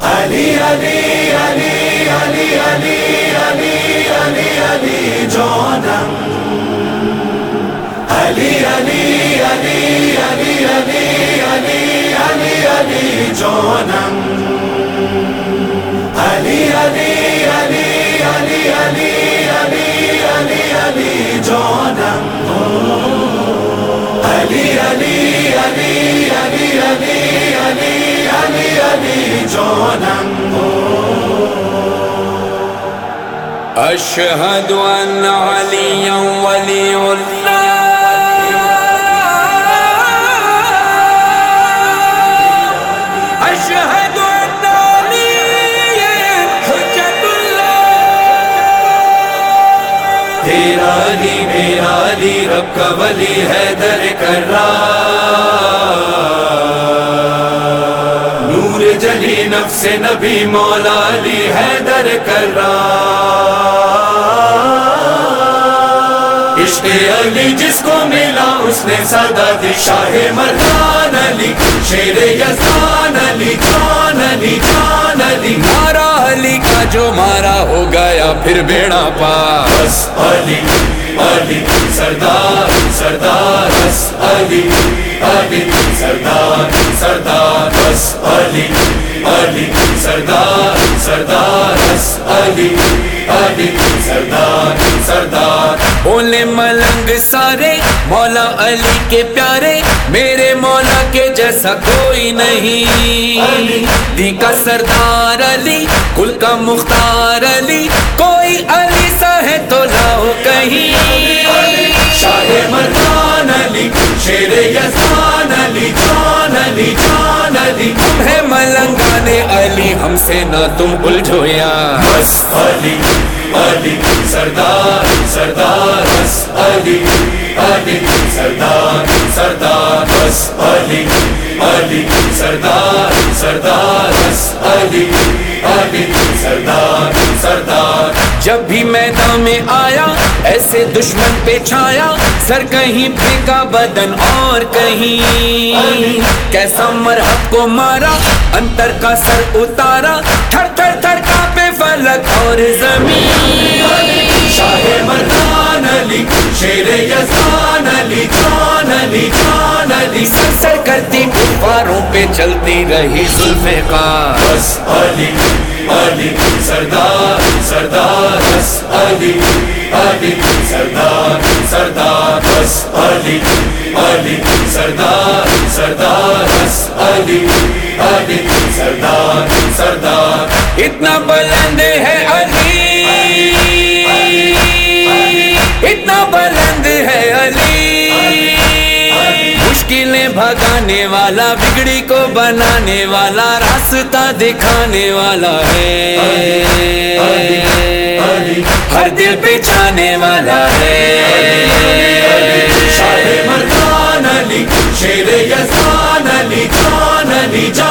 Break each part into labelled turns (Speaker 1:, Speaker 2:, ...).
Speaker 1: علی علی علی علی علی علی علی علی جانم علی علی علی علی علی علی علی علی جانم علی علی علی علی علی علی علی علی جانم علی علی علی علی علی علی علی علی جانم
Speaker 2: أشهد أن عليا ولي الله
Speaker 1: تیرا علی میرا علی رب کا ولی ہے در کر جلی نفس نبی مولا علی ہے در کر عشق علی جس کو ملا اس نے سدا دی شاہ مردان علی شیر یزدان علی جان علی جان علی
Speaker 2: مارا علی کا جو مارا ہو گیا پھر بیڑا پار
Speaker 1: بس علی علی سردار سردار بس علی علی سردار سردار بس علی علی سردار سردار بس علی علی سردار سردار۔
Speaker 2: بولے ملنگ سارے مولا علی کے پیارے میرے مولا کے جیسا کوئی نہیں۔ دی کا سردار علی کل کا مختار علی کوئی علی سا ہے تو لاؤ
Speaker 1: شیر یزدان علی جان علی جان علی
Speaker 2: ہے ملنگانے علی ہم سے نہ تم الجھو یار
Speaker 1: بس علی علی سردار سردار بس علی علی سردار سردار بس علی علی سردار سردار بس علی علی سردار سردار۔
Speaker 2: جب بھی میدان میں آیا ایسے دشمن پہ چھایا سر کہیں پھینکا بدن اور کہیں۔ کیسا مرحب کو مارا انتر کا سر اتارا تھر تھر تھر کانپے فلک اور زمین۔
Speaker 1: شاہ مردان علی شیر یزدان علی جان۔ علی علی
Speaker 2: سر سر کرتی کفاروں پہ چلتی رہی ذوالفقار
Speaker 1: بس علی علی سردار سردار بس علی علی سردار سردار بس علی علی سردار سردار بس علی علی سردار سردار۔
Speaker 2: اتنا بلند ہے علی بنانے والا، بگڑی کو بنانے والا، راستہ دکھانے والا ہے۔ ہر دل پہ چھانے والا ہے۔
Speaker 1: شاہ مردان علی، شیر یزان علی، جان علی، جان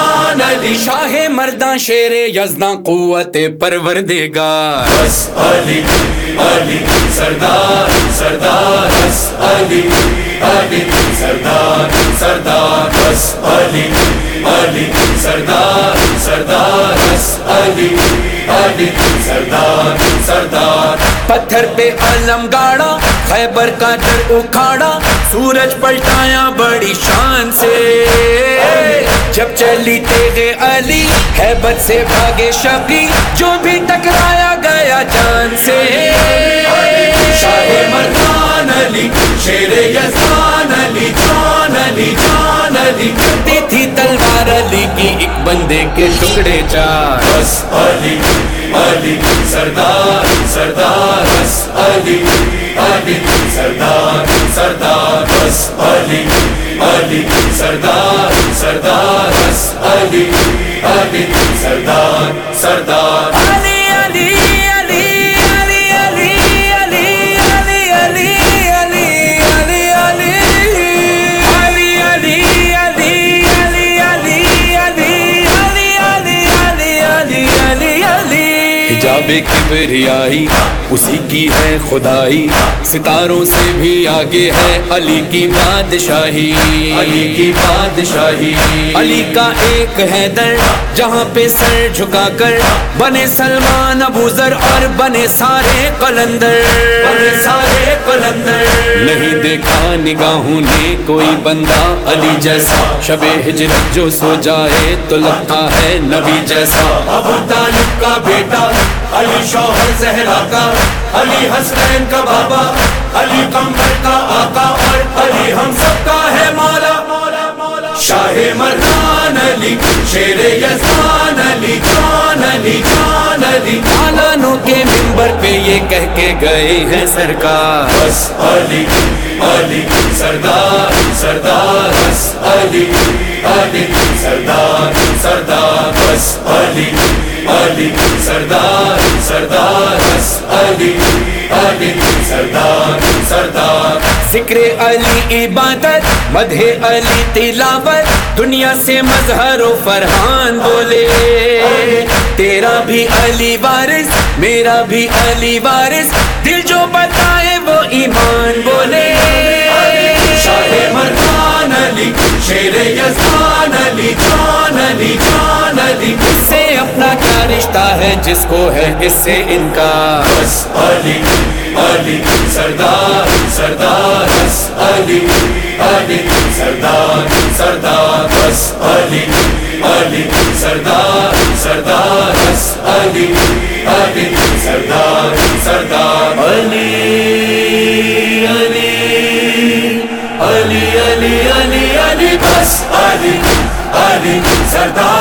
Speaker 2: شاہ مردان شیر یزداں قوت پروردگار.
Speaker 1: بس علی علی سردار سردار بس علی علی سردار سردار بس علی علی سردار سردار بس علی علی سردار سردار.
Speaker 2: پتھر پہ علم گاڑا خیبر کا در اکھاڑا سورج پلٹایا بڑی شان سے. جب چلی تیغ علی، حیبت سے بھاگے شقی، جو بھی ٹکرایا گیا جان سے۔
Speaker 1: شاہ مردان علی، شیر یزدان علی، جان علی جان علی۔
Speaker 2: کرتی تھی تلوار علی کی ایک بندے کے ٹکڑے چار۔
Speaker 1: بس علی علی، سردار سردار، بس علی علی، سردار سردار، بس علی۔ علی سردار سردار علی علی سردار
Speaker 2: بے کبریائی اسی کی ہے خدائی۔ ستاروں سے بھی آگے ہے علی کی بادشاہی۔ علی کی بادشاہی۔ علی کا ایک ہے در جہاں پہ سر جھکا کر بنے سلمان، ابو ذر اور بنے سارے قلندر۔ بنے سارے قلندر۔ نہیں دیکھا نگاہوں نے کوئی بندہ علی جیسا۔ شب ہجرت جو سو جائے تو لگتا ہے نبی جیسا۔
Speaker 1: ابو طالب کا بیٹا علی شوہر زہرا کا علی حسنین کا بابا علی کمبر کا آقا اور علی ہم سب کا ہے مولا شاہ مردان علی شیر یزدان علی جان علی جان علی.
Speaker 2: اعلانوں کے ممبر پہ یہ کہہ کے گئے ہیں سرکار۔
Speaker 1: بس علی علی سردار سردار بس علی علی سردار سردار بس علی. علی سردار سردار علی علی سردار سردار۔
Speaker 2: ذکر علی عبادت، مدح علی تلاوت، دنیا سے مظہر و فرحان بولے۔ تیرا بھی علی وارث، میرا بھی علی وارث، دل جو بتائے وہ ایمان بولے۔
Speaker 1: شیر یزدان علی جان علی جان علی
Speaker 2: اس سے اپنا کیا رشتہ ہے جس کو ہے اس سے ان کا
Speaker 1: بس علی علی سردار سردار۔ بس علی علی سردار سردار۔ بس علی علی سردار سردار۔ بس علی علی سردار سردار۔ علی علی علی علی علی۔ علی سردار